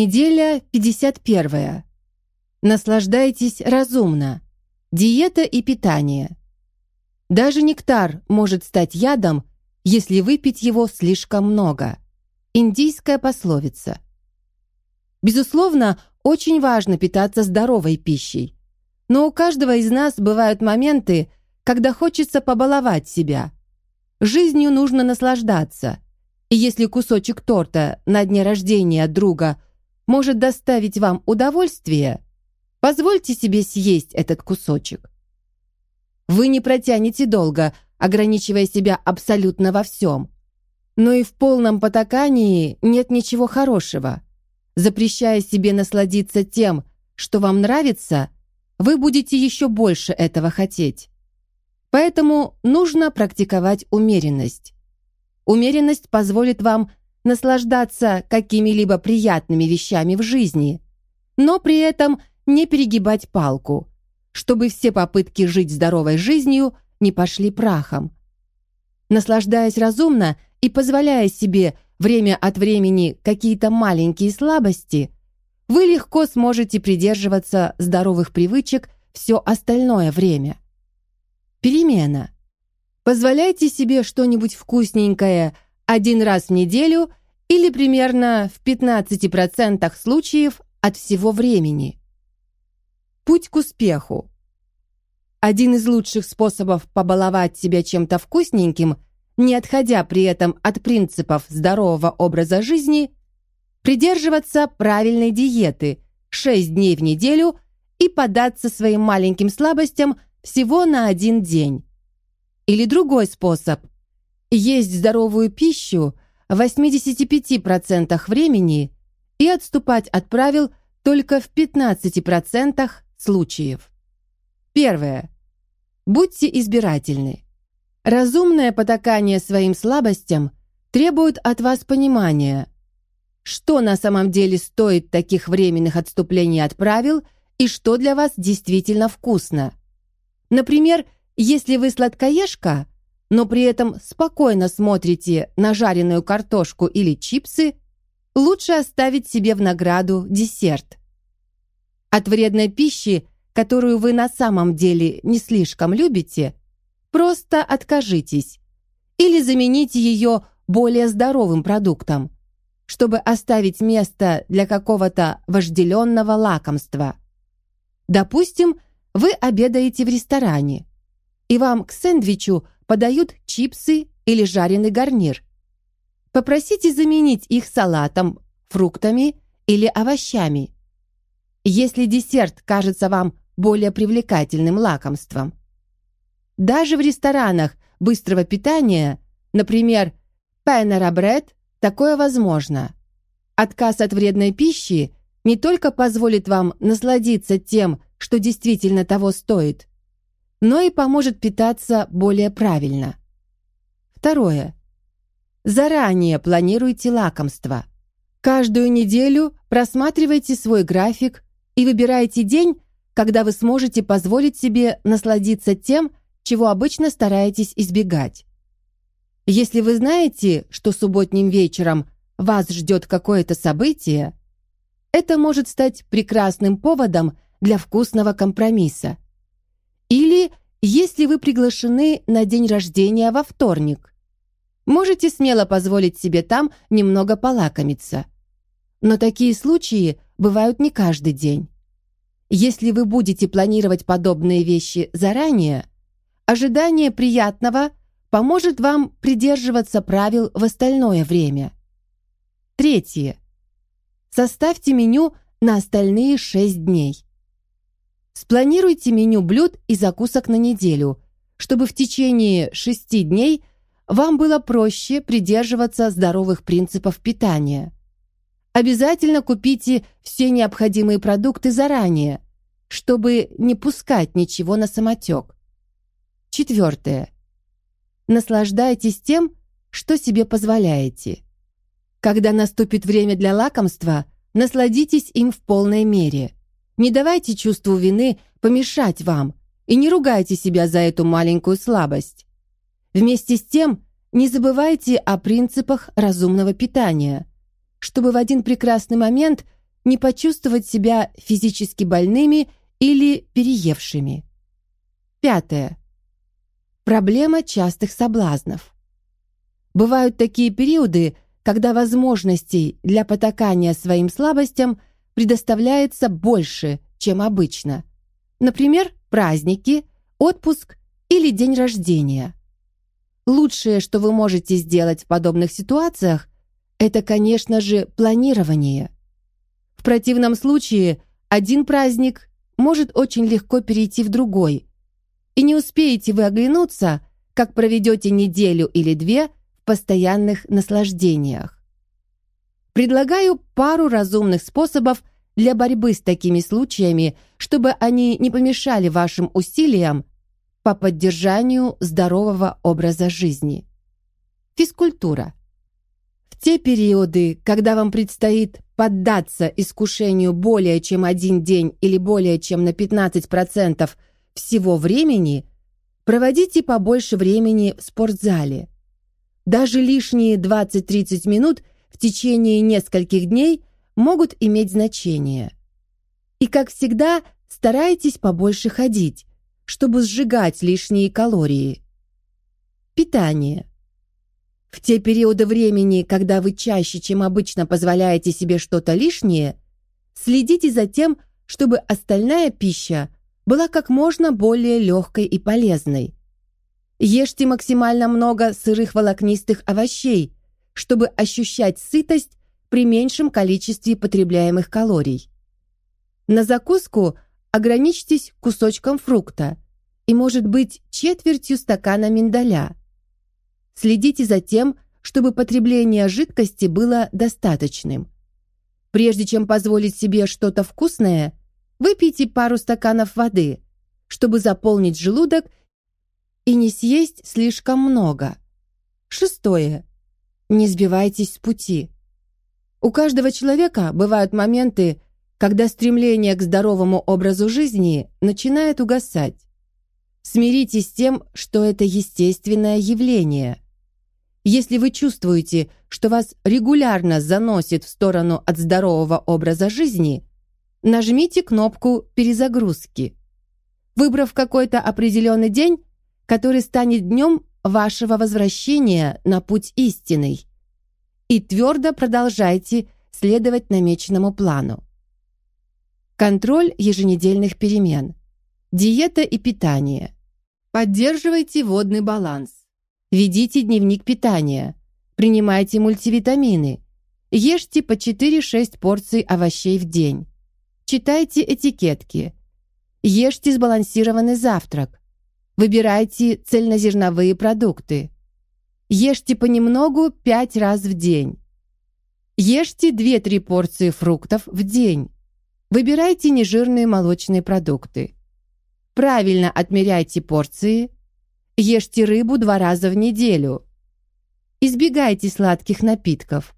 Неделя 51. Наслаждайтесь разумно. Диета и питание. Даже нектар может стать ядом, если выпить его слишком много. Индийская пословица. Безусловно, очень важно питаться здоровой пищей. Но у каждого из нас бывают моменты, когда хочется побаловать себя. Жизнью нужно наслаждаться. И если кусочек торта на дне рождения друга может доставить вам удовольствие, позвольте себе съесть этот кусочек. Вы не протянете долго, ограничивая себя абсолютно во всем. Но и в полном потакании нет ничего хорошего. Запрещая себе насладиться тем, что вам нравится, вы будете еще больше этого хотеть. Поэтому нужно практиковать умеренность. Умеренность позволит вам наслаждаться какими-либо приятными вещами в жизни, но при этом не перегибать палку, чтобы все попытки жить здоровой жизнью не пошли прахом. Наслаждаясь разумно и позволяя себе время от времени какие-то маленькие слабости, вы легко сможете придерживаться здоровых привычек все остальное время. Перемена. Позволяйте себе что-нибудь вкусненькое один раз в неделю или примерно в 15% случаев от всего времени. Путь к успеху. Один из лучших способов побаловать себя чем-то вкусненьким, не отходя при этом от принципов здорового образа жизни, придерживаться правильной диеты 6 дней в неделю и податься своим маленьким слабостям всего на один день. Или другой способ – есть здоровую пищу в 85% времени и отступать от правил только в 15% случаев. Первое. Будьте избирательны. Разумное потакание своим слабостям требует от вас понимания, что на самом деле стоит таких временных отступлений от правил и что для вас действительно вкусно. Например, если вы сладкоежка, но при этом спокойно смотрите на жареную картошку или чипсы, лучше оставить себе в награду десерт. От вредной пищи которую вы на самом деле не слишком любите, просто откажитесь или замените ее более здоровым продуктом, чтобы оставить место для какого-то вожделенного лакомства. Допустим, вы обедаете в ресторане, и вам к сэндвичу подают чипсы или жареный гарнир. Попросите заменить их салатом, фруктами или овощами. Если десерт кажется вам более привлекательным лакомством. Даже в ресторанах быстрого питания, например, Panera Bread, такое возможно. Отказ от вредной пищи не только позволит вам насладиться тем, что действительно того стоит, но и поможет питаться более правильно. Второе. Заранее планируйте лакомства. Каждую неделю просматривайте свой график и выбирайте день, когда вы сможете позволить себе насладиться тем, чего обычно стараетесь избегать. Если вы знаете, что субботним вечером вас ждет какое-то событие, это может стать прекрасным поводом для вкусного компромисса. Или если вы приглашены на день рождения во вторник, можете смело позволить себе там немного полакомиться. Но такие случаи бывают не каждый день. Если вы будете планировать подобные вещи заранее, ожидание приятного поможет вам придерживаться правил в остальное время. Третье. Составьте меню на остальные 6 дней. Спланируйте меню блюд и закусок на неделю, чтобы в течение 6 дней вам было проще придерживаться здоровых принципов питания. Обязательно купите все необходимые продукты заранее, чтобы не пускать ничего на самотек. Четвертое. Наслаждайтесь тем, что себе позволяете. Когда наступит время для лакомства, насладитесь им в полной мере. Не давайте чувству вины помешать вам и не ругайте себя за эту маленькую слабость. Вместе с тем, не забывайте о принципах разумного питания – чтобы в один прекрасный момент не почувствовать себя физически больными или переевшими. Пятое. Проблема частых соблазнов. Бывают такие периоды, когда возможностей для потакания своим слабостям предоставляется больше, чем обычно. Например, праздники, отпуск или день рождения. Лучшее, что вы можете сделать в подобных ситуациях, это, конечно же, планирование. В противном случае один праздник может очень легко перейти в другой, и не успеете вы оглянуться, как проведете неделю или две в постоянных наслаждениях. Предлагаю пару разумных способов для борьбы с такими случаями, чтобы они не помешали вашим усилиям по поддержанию здорового образа жизни. Физкультура. В те периоды, когда вам предстоит поддаться искушению более чем один день или более чем на 15% всего времени, проводите побольше времени в спортзале. Даже лишние 20-30 минут в течение нескольких дней могут иметь значение. И, как всегда, старайтесь побольше ходить, чтобы сжигать лишние калории. Питание. В те периоды времени, когда вы чаще, чем обычно, позволяете себе что-то лишнее, следите за тем, чтобы остальная пища была как можно более легкой и полезной. Ешьте максимально много сырых волокнистых овощей, чтобы ощущать сытость при меньшем количестве потребляемых калорий. На закуску ограничьтесь кусочком фрукта и, может быть, четвертью стакана миндаля. Следите за тем, чтобы потребление жидкости было достаточным. Прежде чем позволить себе что-то вкусное, выпейте пару стаканов воды, чтобы заполнить желудок и не съесть слишком много. Шестое. Не сбивайтесь с пути. У каждого человека бывают моменты, когда стремление к здоровому образу жизни начинает угасать. Смиритесь с тем, что это естественное явление – если вы чувствуете, что вас регулярно заносит в сторону от здорового образа жизни, нажмите кнопку перезагрузки. Выбрав какой-то определенный день, который станет днем вашего возвращения на путь истинный, и твердо продолжайте следовать намеченному плану. Контроль еженедельных перемен. Диета и питание. Поддерживайте водный баланс. Ведите дневник питания. Принимайте мультивитамины. Ешьте по 4-6 порций овощей в день. Читайте этикетки. Ешьте сбалансированный завтрак. Выбирайте цельнозерновые продукты. Ешьте понемногу 5 раз в день. Ешьте 2-3 порции фруктов в день. Выбирайте нежирные молочные продукты. Правильно отмеряйте порции – Ешьте рыбу два раза в неделю. Избегайте сладких напитков.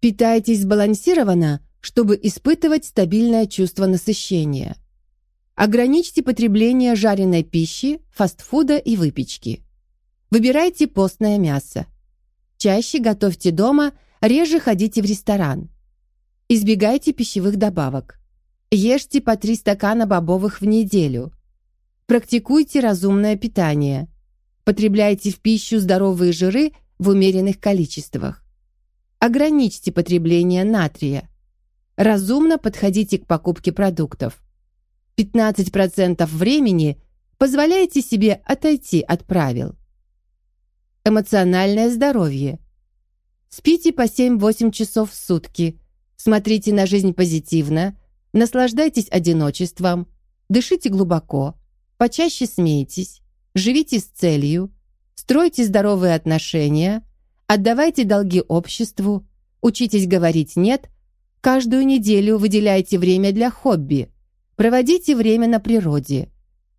Питайтесь сбалансированно, чтобы испытывать стабильное чувство насыщения. Ограничьте потребление жареной пищи, фастфуда и выпечки. Выбирайте постное мясо. Чаще готовьте дома, реже ходите в ресторан. Избегайте пищевых добавок. Ешьте по 3 стакана бобовых в неделю. Практикуйте разумное питание. Потребляйте в пищу здоровые жиры в умеренных количествах. Ограничьте потребление натрия. Разумно подходите к покупке продуктов. 15% времени позволяйте себе отойти от правил. Эмоциональное здоровье. Спите по 7-8 часов в сутки. Смотрите на жизнь позитивно. Наслаждайтесь одиночеством. Дышите глубоко. Почаще смейтесь живите с целью, стройте здоровые отношения, отдавайте долги обществу, учитесь говорить «нет», каждую неделю выделяйте время для хобби, проводите время на природе,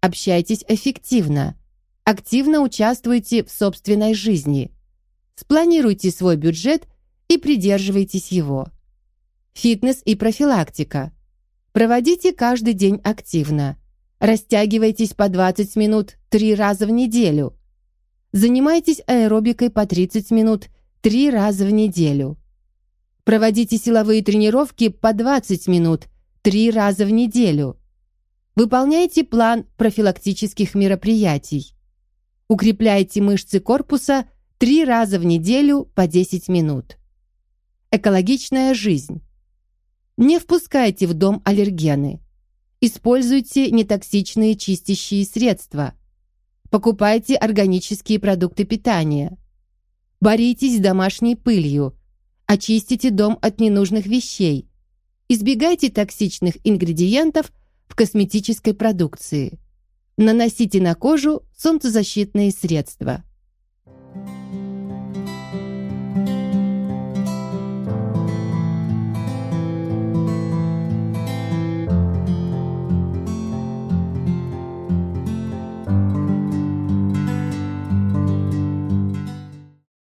общайтесь эффективно, активно участвуйте в собственной жизни, спланируйте свой бюджет и придерживайтесь его. Фитнес и профилактика. Проводите каждый день активно. Растягивайтесь по 20 минут три раза в неделю. Занимайтесь аэробикой по 30 минут три раза в неделю. Проводите силовые тренировки по 20 минут три раза в неделю. Выполняйте план профилактических мероприятий. Укрепляйте мышцы корпуса три раза в неделю по 10 минут. Экологичная жизнь. Не впускайте в дом аллергены. Используйте нетоксичные чистящие средства. Покупайте органические продукты питания. Боритесь с домашней пылью. Очистите дом от ненужных вещей. Избегайте токсичных ингредиентов в косметической продукции. Наносите на кожу солнцезащитные средства.